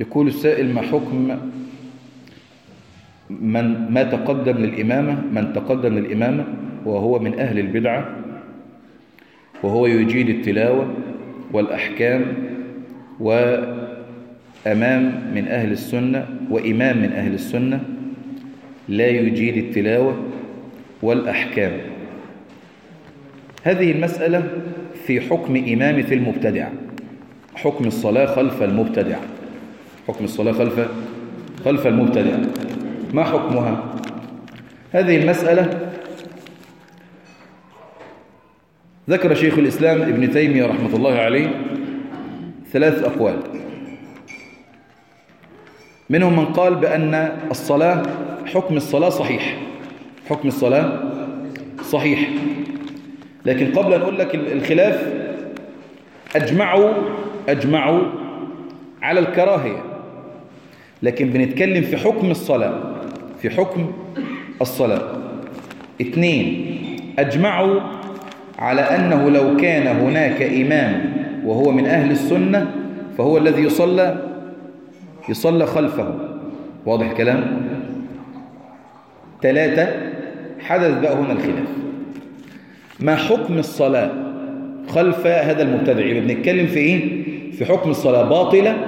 يقول السائل ما حكم من ما تقدم للإمامة من تقدم للإمامة وهو من أهل البدعة وهو يجيد التلاوة والأحكام وأمام من أهل السنة وإمام من أهل السنة لا يجيد التلاوة والأحكام. هذه المسألة في حكم إمامة المبتدع حكم الصلاة خلف المبتدع. حكم الصلاة خلف خلف المبتدع. ما حكمها؟ هذه المسألة ذكر شيخ الإسلام ابن تيمية رحمة الله عليه ثلاث أقوال. منهم من قال بأن الصلاة حكم الصلاة صحيح. حكم الصلاة صحيح. لكن قبل أن أقول لك الخلاف أجمعوا أجمعوا على الكراهية. لكن بنتكلم في حكم الصلاة في حكم الصلاة. اثنين أجمعوا على أنه لو كان هناك إمام وهو من أهل السنة فهو الذي يصلى يصلى خلفه. واضح الكلام؟ ثلاثة حدث بقى هنا الخلاف. ما حكم الصلاة خلف هذا المبتدع؟ يبقى بنتكلم في إيه؟ في حكم الصلاة باطلة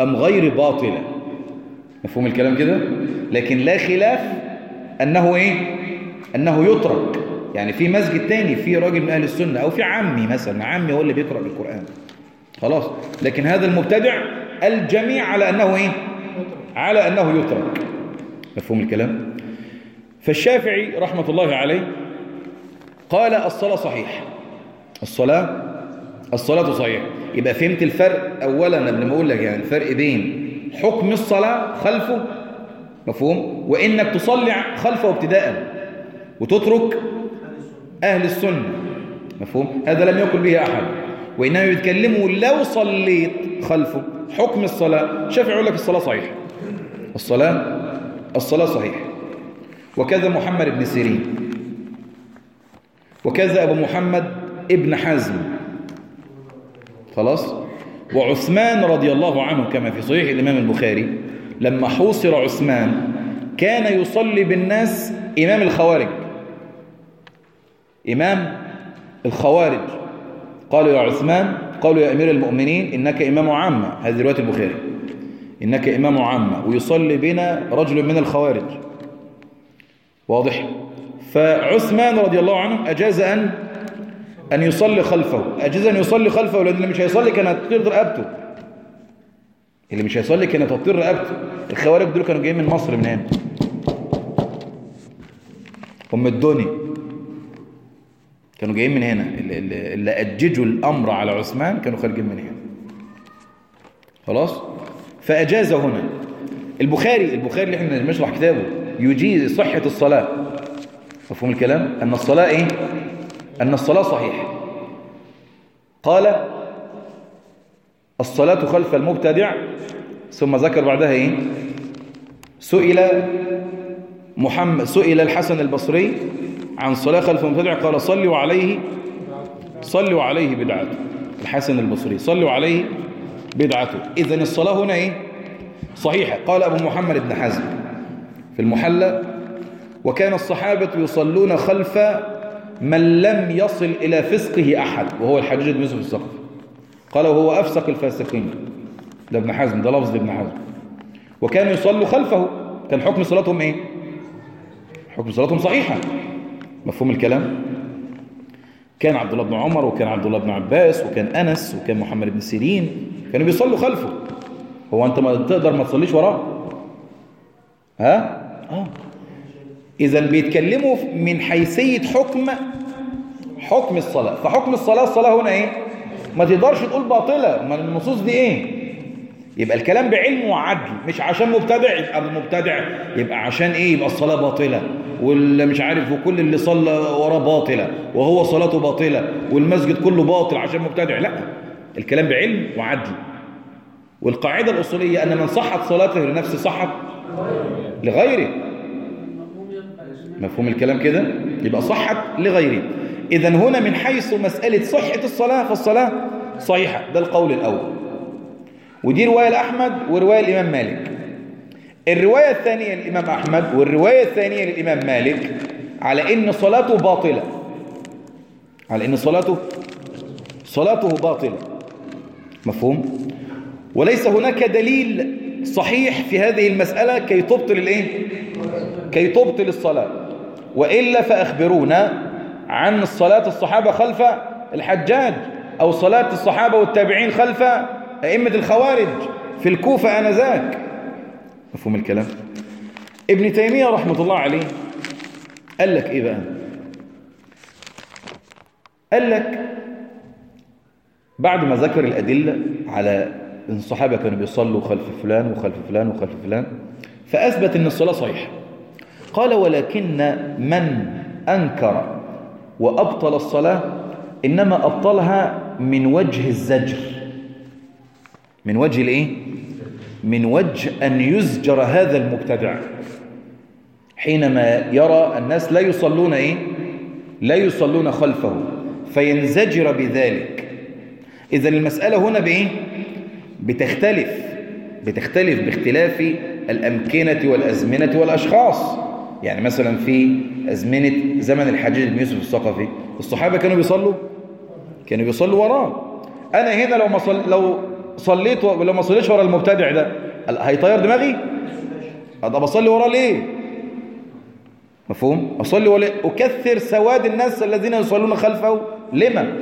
أم غير باطلة؟ مفهوم الكلام كده؟ لكن لا خلاف أنه إيه؟ أنه يترك. يعني في مسجد تاني في راجل من أهل السنة أو في عمي مثلا عمي هو اللي بيقرأ بالقرآن خلاص. لكن هذا المبتدع الجميع على أنه إيه؟ على أنه يترك. مفهوم الكلام؟ فالشافعي رحمة الله عليه قال الصلاة صحيح. الصلاة؟ الصلاة صحيح. يبقى فهمت الفرق أولا قبل ما أقول لك يعني الفرق بين حكم الصلاة خلفه مفهوم؟ وإنك تصلي خلفه ابتداء وتترك أهل السنة مفهوم؟ هذا لم يقل به أحد. وإنما يتكلموا لو صليت خلفه حكم الصلاة شافعي يقول لك الصلاة صحيحة. الصلاة الصلاة صحيحة. وكذا محمد بن سيرين. وكذا أبو محمد ابن حزم خلاص؟ وعثمان رضي الله عنه كما في صحيح الإمام البخاري لما حوصر عثمان كان يصلي بالناس إمام الخوارج. إمام الخوارج. قالوا يا عثمان قالوا يا أمير المؤمنين إنك إمام عامة. هذه رواية البخاري. إنك إمام عامة. ويصلي بنا رجل من الخوارج. واضح؟ فعثمان رضي الله عنه أجاز أن أن يصلي خلفه. أجاز أن يصلي خلفه لأن اللي مش هيصلي كان هتطير رقبته. اللي مش هيصلي كانت هتطير رقبته. الخوارج دول كانوا جايين من مصر من هنا. أم الدنيا كانوا جايين من هنا. اللي, اللي أججوا الأمر على عثمان كانوا خارجين من هنا. خلاص؟ فأجاز هنا. البخاري البخاري اللي إحنا بنشرح كتابه. يجيز صحة الصلاة. مفهوم الكلام؟ أن الصلاة إيه؟ أن الصلاة صحيحة. قال الصلاة خلف المبتدع ثم ذكر بعدها إيه؟ سئل محمد سئل الحسن البصري عن صلاة خلف المبتدع قال صلوا عليه صلوا عليه بدعته. الحسن البصري صلوا عليه بدعته. إذن الصلاة هنا إيه؟ صحيحة. قال أبو محمد بن حزم في المحلى وكان الصحابة يصلون خلف من لم يصل إلى فسقه أحد وهو الحجاج بن يوسف الثقفي. قال وهو أفسق الفاسقين. ده ابن حزم ده لفظ ابن حزم. وكانوا يصلوا خلفه. كان حكم صلاتهم إيه؟ حكم صلاتهم صحيحة. مفهوم الكلام؟ كان عبد الله بن عمر وكان عبد الله بن عباس وكان أنس وكان محمد بن سيرين. كانوا بيصلوا خلفه. هو أنت ما تقدر ما تصليش وراه. ها؟ آه. إذا بيتكلموا من حيثية حكم حكم الصلاة. فحكم الصلاة الصلاة هنا إيه؟ ما تقدرش تقول باطلة. ما النصوص دي إيه؟ يبقى الكلام بعلم وعدل مش عشان مبتدع يبقى مبتدع. يبقى عشان إيه؟ يبقى الصلاة باطلة. واللي مش عارف وكل اللي صلى وراه باطلة وهو صلاته باطلة والمسجد كله باطل عشان مبتدع. لا الكلام بعلم وعدل. والقاعدة الأصولية أن من صحت صلاته لنفسه صحت لغيره. مفهوم الكلام كده؟ يبقى صحت لغيره إذا هنا من حيث مسألة صحة الصلاة فالصلاة صحيحة. ده القول الأول. ودي رواية لأحمد ورواية الإمام مالك. الرواية الثانية للإمام أحمد والرواية الثانية للإمام مالك على إن صلاته باطلة. على إن صلاته صلاته باطلة. مفهوم؟ وليس هناك دليل صحيح في هذه المسألة كي تبطل الإيه؟ كي تبطل الصلاة. وإلا فأخبرونا عن صلاة الصحابة خلف الحجاج أو صلاة الصحابة والتابعين خلف أئمة الخوارج في الكوفة آنذاك. مفهوم الكلام؟ ابن تيمية رحمة الله عليه قال لك إيه بقى؟ قال لك بعد ما ذكر الأدلة على أن الصحابة كانوا بيصلوا خلف فلان وخلف فلان وخلف فلان فأثبت أن الصلاة صحيحة. قال ولكن من أنكر وأبطل الصلاة إنما أبطلها من وجه الزجر من وجه الإيه؟ من وجه أن يزجر هذا المبتدع حينما يرى الناس لا يصلون إيه؟ لا يصلون خلفه فينزجر بذلك إذا المسألة هنا بإيه؟ بتختلف بتختلف باختلاف الأمكنة والأزمنة والأشخاص يعني مثلا في أزمنة زمن الحجاج بن يوسف الثقفي الصحابة كانوا بيصلوا كانوا بيصلوا وراه. أنا هنا لو ما صل... لو صليت و... لو ما صليتش ورا المبتدع ده هيطير دماغي؟ أبقى بصلي وراه ليه؟ مفهوم؟ أصلي ولا أكثر سواد الناس الذين يصلون خلفه. لما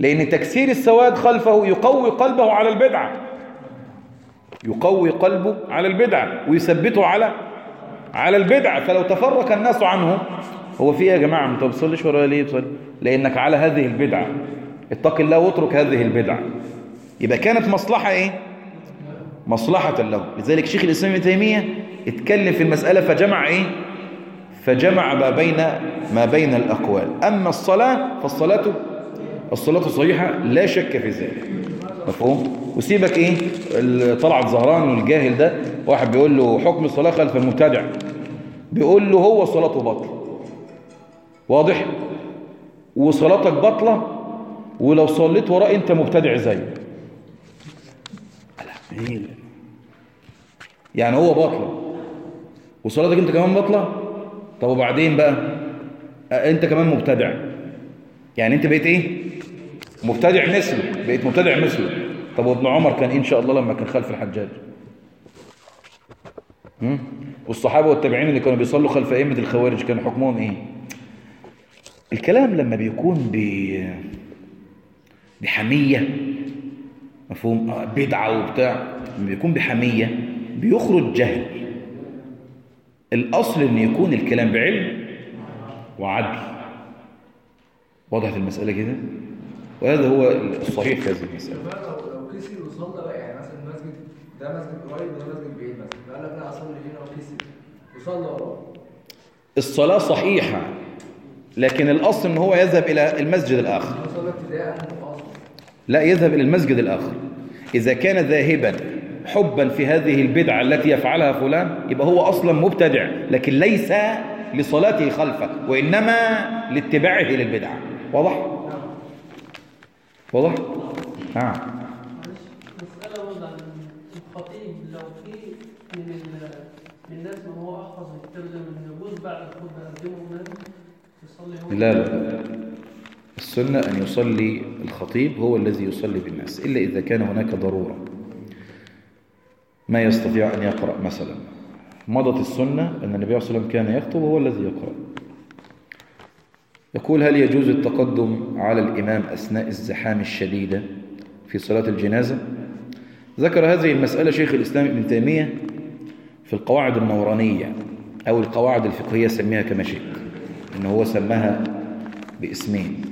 لأن تكسير السواد خلفه يقوي قلبه على البدعة. يقوي قلبه على البدعة ويثبته على على البدعة فلو تفرق الناس عنه هو في إيه يا جماعة؟ انت بتصليش ورايا ليه بتصلي لأنك على هذه البدعة اتق الله واترك هذه البدعة يبقى كانت مصلحة إيه؟ مصلحة له. لذلك شيخ الإسلام ابن تيمية اتكلم في المسألة فجمع إيه؟ فجمع ما بين ما بين الأقوال. أما الصلاة فالصلاة الصلاة صحيحة لا شك في ذلك. مفهوم؟ وسيبك إيه طلعت زهران والجاهل ده. واحد بيقول له حكم الصلاة خلف المبتدع. بيقول له هو صلاته بطل واضح؟ وصلاتك بطلة ولو صليت وراه أنت مبتدع زيه يعني هو بطلة وصلاتك أنت كمان بطلة طب وبعدين بقى؟ أنت كمان مبتدع. يعني أنت بقيت إيه؟ مبتدع مثله. بقيت مبتدع مثله. طب وابن عمر كان إن شاء الله لما كان خلف الحجاج. والصحابة والتابعين اللي كانوا بيصلوا خلف أئمة الخوارج كان حكمهم إيه؟ الكلام لما بيكون. بحمية مفهوم؟ بدعة وبتاع لما بيكون بحمية بيخرج جهل. الأصل أن يكون الكلام بعلم وعدل. وضحت المسألة كده؟ وهذا هو الصحيح في هذه المسألة. لو كسر وصلى بقى يعني مثلا المسجد ده مسجد قريب وده مسجد بعيد مثلا فقال لك أنا أصلي هنا وكسر وصلى الصلاة صحيحة لكن الأصل أن هو يذهب إلى المسجد الآخر. لا يذهب إلى المسجد الآخر. إذا كان ذاهبا حبا في هذه البدعة التي يفعلها فلان يبقى هو أصلا مبتدع لكن ليس لصلاته خلفه وإنما لاتباعه للبدعة. واضح؟ واضح؟ نعم. مسألة عن الخطيب لو في من ال- من الناس من هو أحفظ الكلام من يجوز بعد الخطبة يقدمه يصلي هو؟ لا لا. السنة أن يصلي الخطيب هو الذي يصلي بالناس إلا إذا كان هناك ضرورة. ما يستطيع أن يقرأ مثلا. مضت السنة أن النبي صلى الله عليه وسلم كان يخطب وهو الذي يقرأ. يقول هل يجوز التقدم على الإمام أثناء الزحام الشديدة في صلاة الجنازة؟ ذكر هذه المسألة شيخ الإسلام ابن تيمية في القواعد النورانية أو القواعد الفقهية سميها كما شئت إن هو سماها باسمين.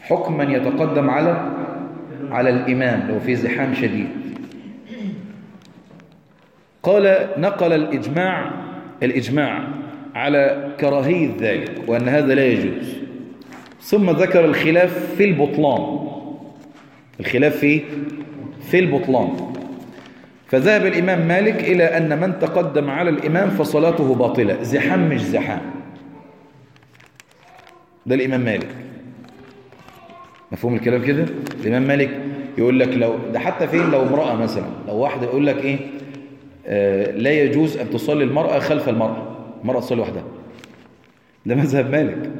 حكم من يتقدم على على الإمام لو في زحام شديد. قال نقل الإجماع الإجماع على كراهية ذلك وأن هذا لا يجوز. ثم ذكر الخلاف في البطلان. الخلاف في في البطلان. فذهب الإمام مالك إلى أن من تقدم على الإمام فصلاته باطلة. زحام مش زحام. ده الإمام مالك. مفهوم الكلام كده؟ الإمام مالك يقول لك لو ده حتى فين؟ لو امرأة مثلا لو واحدة يقول لك إيه؟ آه لا يجوز أن تصلي المرأة خلف المرأة. المرأة تصلي وحدها ده مذهب مالك.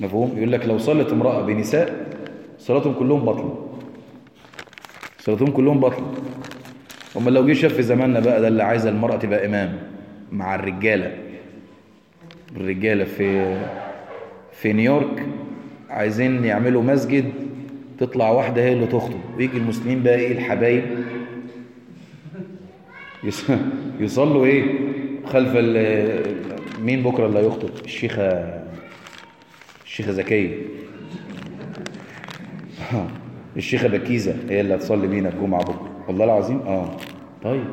مفهوم؟ يقول لك لو صلت امرأة بنساء صلاتهم كلهم بطلة صلاتهم كلهم بطلة أما لو جه شاف في زماننا بقى ده اللي عايزة المرأة تبقى إمام مع الرجالة. الرجالة في في نيويورك عايزين يعملوا مسجد تطلع واحدة هي اللي تخطب. ويجي المسلمين بقى إيه الحبايب؟ يص- يصلوا إيه؟ خلف مين بكرة اللي هيخطب؟ الشيخة الشيخة زكية الشيخة بكيزة هي اللي هتصلي بينا الجمعة بكرة. والله العظيم؟ آه. طيب.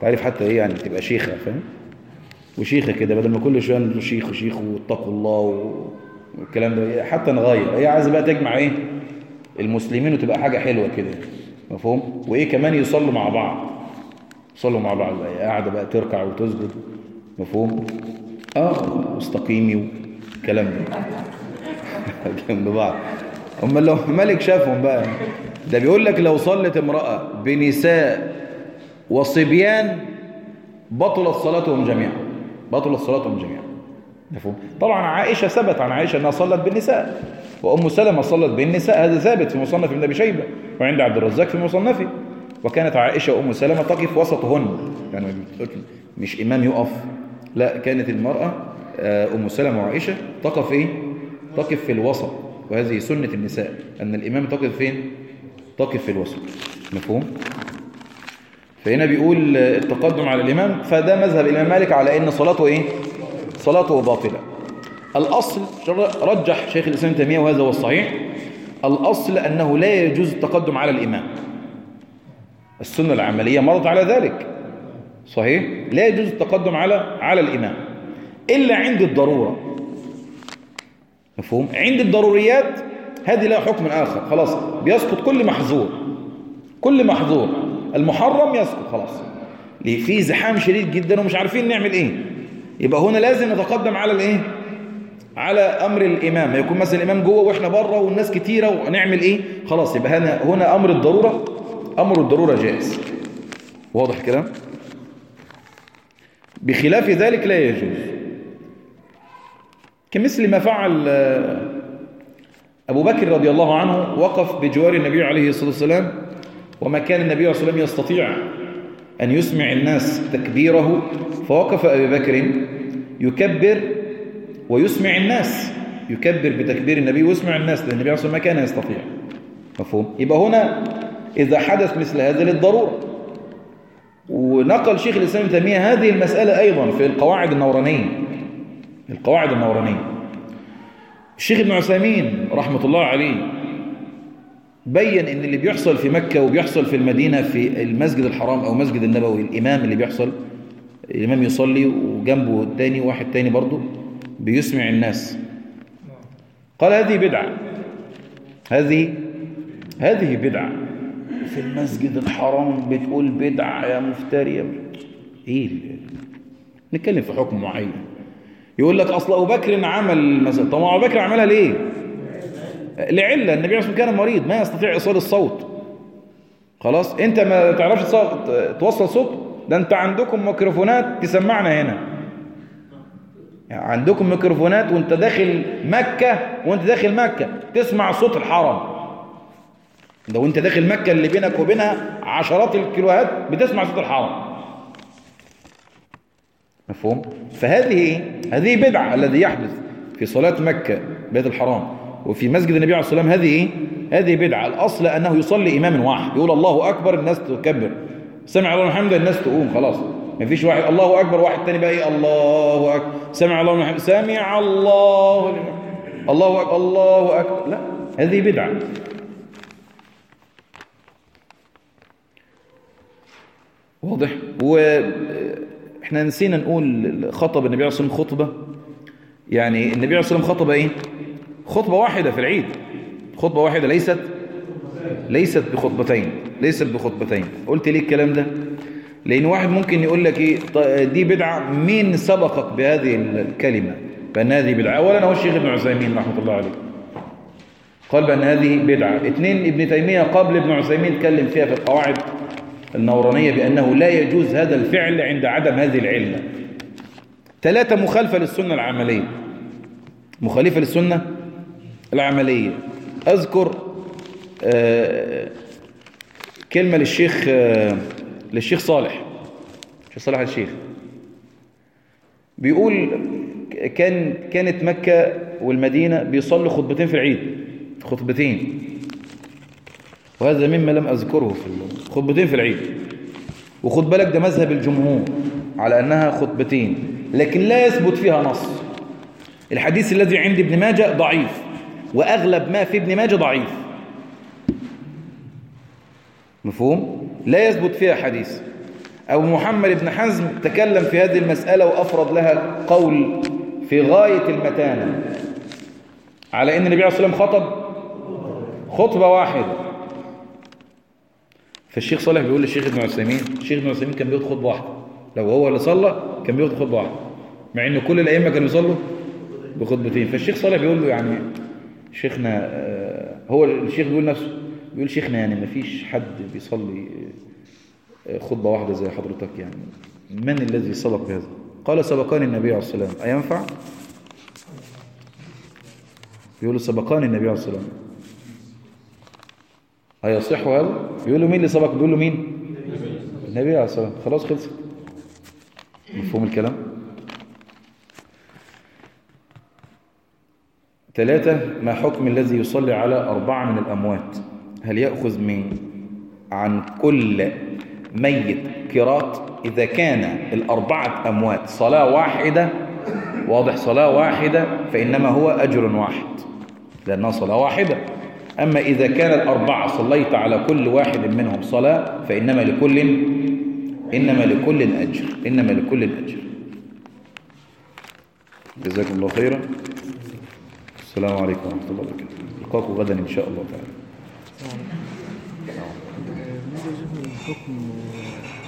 تعرف حتى إيه يعني تبقى شيخة فاهم؟ وشيخة كده بدل ما كل شوية نقول شيخ وشيخ واتقوا الله والكلام ده حتى نغير. هي عايزة بقى تجمع إيه؟ المسلمين وتبقى حاجة حلوة كده. مفهوم؟ وإيه كمان؟ يصلوا مع بعض. يصلوا مع بعض. بقى قاعدة بقى تركع وتسجد. مفهوم؟ آه واستقيمي والكلام ده جنب بعض. هم لو ملك شافهم بقى. ده بيقول لك لو صلت امرأة بنساء وصبيان بطلت صلاتهم جميعا. بطلت صلاتهم جميعا. مفهوم؟ طبعا عائشة ثبت عن عائشة أنها صلت بالنساء. وأم سلمة صلت بالنساء. هذا ثابت في مصنف ابن أبي شيبة وعند عبد الرزاق في مصنفه. وكانت عائشة وأم سلمة تقف وسطهن. يعني مش إمام يقف. لا كانت المرأة آه، أم سلمة وعائشة تقف إيه؟ تقف في الوسط. وهذه سنة النساء. أن الإمام تقف فين؟ تقف في الوسط. مفهوم؟ فهنا بيقول آه، التقدم على الإمام. فده مذهب الإمام مالك على أن صلاته إيه؟ صلاته باطلة. الأصل رجح شيخ الإسلام تيمية وهذا هو الصحيح. الأصل أنه لا يجوز التقدم على الإمام. السنة العملية مرت على ذلك. صحيح؟ لا يجوز التقدم على على الإمام. إلا عند الضرورة. مفهوم؟ عند الضروريات هذه لها حكم آخر. خلاص بيسقط كل محظور. كل محظور. المحرم يسقط خلاص. ليه؟ في زحام شديد جدا ومش عارفين نعمل إيه. يبقى هنا لازم نتقدم على الإيه؟ على أمر الإمام. ما يكون مثلا الإمام جوه وإحنا بره والناس كتيرة ونعمل إيه؟ خلاص يبقى هنا هنا أمر الضرورة. أمر الضرورة جائز. واضح كده بخلاف ذلك لا يجوز. كمثل ما فعل آه، أبو بكر رضي الله عنه وقف بجوار النبي عليه الصلاة والسلام وما كان النبي عليه الصلاة والسلام يستطيع أن يسمع الناس تكبيره فوقف أبي بكر يكبر ويسمع الناس يكبر بتكبير النبي ويسمع الناس لأن النبي عليه الصلاة والسلام ما كان يستطيع. مفهوم؟ يبقى هنا إذا حدث مثل هذا للضرورة. ونقل شيخ الإسلام تيمية هذه المسألة أيضا في القواعد النورانية. القواعد النورانية. الشيخ ابن عثيمين رحمة الله عليه بين إن اللي بيحصل في مكة وبيحصل في المدينة في المسجد الحرام أو مسجد النبوي الإمام اللي بيحصل الإمام يصلي وجنبه التاني واحد تاني برضه بيسمع الناس. قال هذه بدعة. هذه هذه بدعة. في المسجد الحرام بتقول بدعة يا مفتري إيه نتكلم في حكم معين. يقول لك أصل أبو بكر عمل مثلا طب أبو بكر عملها ليه؟ لعلة النبي عليه الصلاة كان مريض ما يستطيع إيصال الصوت. خلاص أنت ما تعرفش توصل صوت؟ ده أنت عندكم ميكروفونات تسمعنا هنا. عندكم ميكروفونات وأنت داخل مكة وأنت داخل مكة تسمع صوت الحرم. ده وانت داخل مكة اللي بينك وبينها عشرات الكيلوهات بتسمع صوت الحرم مفهوم؟ فهذه إيه؟ هذه بدعة الذي يحدث في صلاة مكة بيت الحرام وفي مسجد النبي عليه الصلاة والسلام. هذه إيه؟ هذه بدعة. الأصل أنه يصلي إمام واحد يقول الله أكبر الناس تكبر. سمع الله الحمد الناس تقوم خلاص. ما فيش واحد الله أكبر. واحد تاني بقى إيه؟ الله أكبر. سمع الله الحمد سمع الله الله أكبر. الله أكبر. لا هذه بدعة. واضح. وإحنا نسينا نقول خطب النبي عليه الصلاة والسلام خطبة. يعني النبي عليه الصلاة والسلام خطب إيه؟ خطبة واحدة في العيد. خطبة واحدة ليست ليست بخطبتين ليست بخطبتين. قلت ليه الكلام ده؟ لأن واحد ممكن يقول لك إيه؟ ط- دي بدعة. مين سبقك بهذه الكلمة؟ بأن هذه بدعة. اولا هو الشيخ ابن عثيمين رحمة الله عليه. قال بأن هذه بدعة. اثنين ابن تيمية قبل ابن عثيمين اتكلم فيها في القواعد. النورانية بأنه لا يجوز هذا الفعل عند عدم هذه العلة. ثلاثة مخالفة للسنة العملية. مخالفة للسنة العملية. أذكر آه، كلمة للشيخ آه، للشيخ صالح. الشيخ صالح الشيخ. بيقول كان كانت مكة والمدينة بيصلوا خطبتين في العيد خطبتين. وهذا مما لم أذكره في خطبتين في العيد. وخد بالك ده مذهب الجمهور على أنها خطبتين لكن لا يثبت فيها نص. الحديث الذي عند ابن ماجه ضعيف وأغلب ما في ابن ماجه ضعيف. مفهوم؟ لا يثبت فيها حديث. أبو محمد بن حزم تكلم في هذه المسألة وأفرض لها قول في غاية المتانة. على أن النبي عليه الصلاة والسلام خطب؟ خطبة واحدة. فالشيخ صالح بيقول للشيخ ابن عثيمين الشيخ ابن عثيمين كان بياخد خطبة واحدة. لو هو اللي صلى كان بياخد خطبة واحدة. مع أن كل الأئمة كانوا يصلوا بخطبتين. فالشيخ صالح بيقول له يعني شيخنا آه، هو الشيخ بيقول نفسه بيقول شيخنا يعني ما فيش حد بيصلي آه، خطبة واحدة زي حضرتك يعني. من الذي سبق بهذا؟ قال سبقاني النبي عليه الصلاة والسلام. أينفع؟ يقول سبقاني النبي عليه الصلاة والسلام. هيصح هذا يقول له مين اللي سبق بيقول له مين؟ النبي عليه الصلاة والسلام. خلاص خلصت. مفهوم الكلام؟ ثلاثة ما حكم الذي يصلي على أربعة من الأموات؟ هل يأخذ من عن كل ميت قراط؟ إذا كان الأربعة أموات صلاة واحدة واضح صلاة واحدة فإنما هو أجر واحد. لأنها صلاة واحدة. أما إذا كان الأربعة صليت على كل واحد منهم صلاة فإنما لكل إنما لكل أجر إنما لكل أجر. جزاكم الله خيرا. السلام عليكم ورحمة الله وبركاته. نلقاكم غدا إن شاء الله تعالى.